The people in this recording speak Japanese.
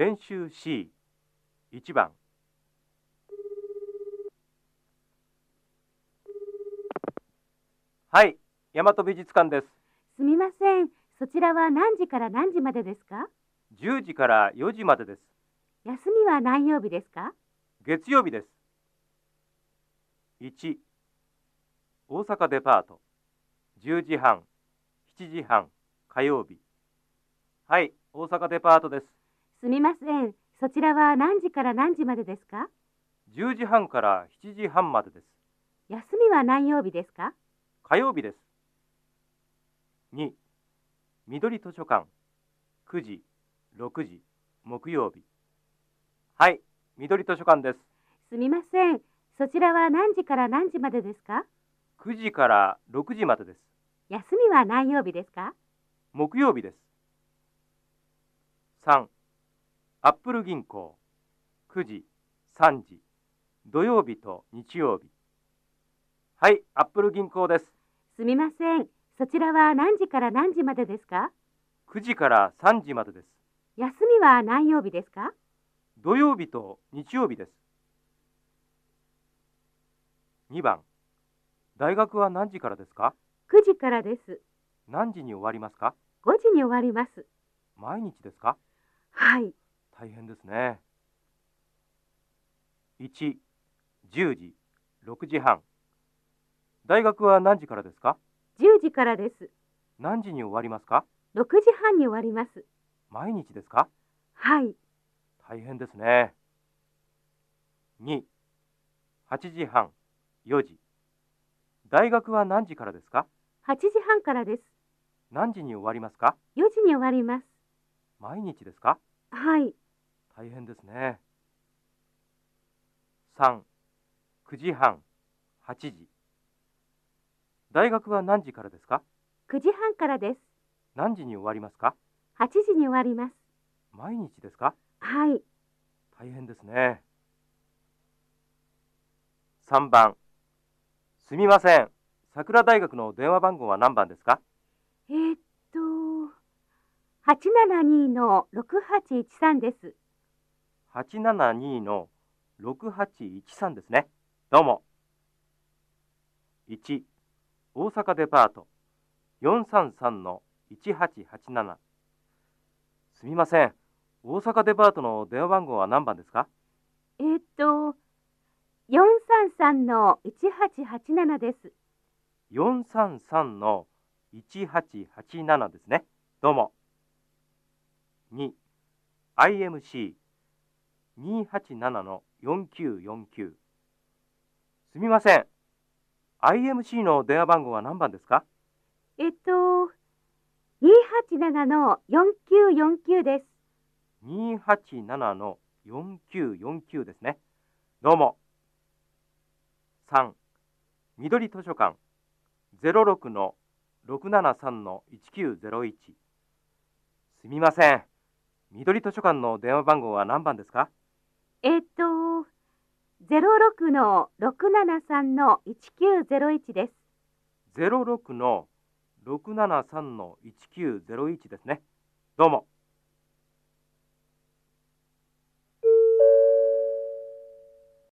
練習 C1 番。はい大和美術館です。すみません。そちらは何時から何時までですか？10時から4時までです。休みは何曜日ですか？月曜日です。1大阪デパート。10時半7時半火曜日。はい大阪デパートですすみません。そちらは何時から何時までですか？10時半から7時半までです。休みは何曜日ですか？火曜日です。2緑図書館。9時6時木曜日。はい緑図書館です。すみません。そちらは何時から何時までですか？9時から6時までです。休みは何曜日ですか？木曜日です。3アップル銀行。9時3時。土曜日と日曜日。はいアップル銀行です。すみません。そちらは何時から何時までですか？9時から3時までです。休みは何曜日ですか？土曜日と日曜日です。2番。大学は何時からですか ?9 時からです。何時に終わりますか？5時に終わります。毎日ですか？はい。大変ですね1、10時、6時半大学は何時からですか？10時からです。何時に終わりますか？6時半に終わります。毎日ですか？はい。大変ですね2、8時半、4時大学は何時からですか？8時半からです。何時に終わりますか？4時に終わります。毎日ですか？はい。大変ですね3、9時半、8時大学は何時からですか？9時半からです。何時に終わりますか？8時に終わります。毎日ですか？はい。大変ですね3番すみません桜大学の電話番号は何番ですか？えー、っと、872の6813です。872の6813ですね。どうも。1、大阪デパート433の1887。すみません。大阪デパートの電話番号は何番ですか？えー、っと、433の1887です。433の1887ですね。どうも。2、IMC 287-4949すみません。IMC の電話番号は何番ですか？えっと287-4949です。287-4949ですね。どうも。三。緑図書館。06-673-1901すみません。緑図書館の電話番号は何番ですか？えー、っと、06の673の1901です。?06 の673の1901ですね。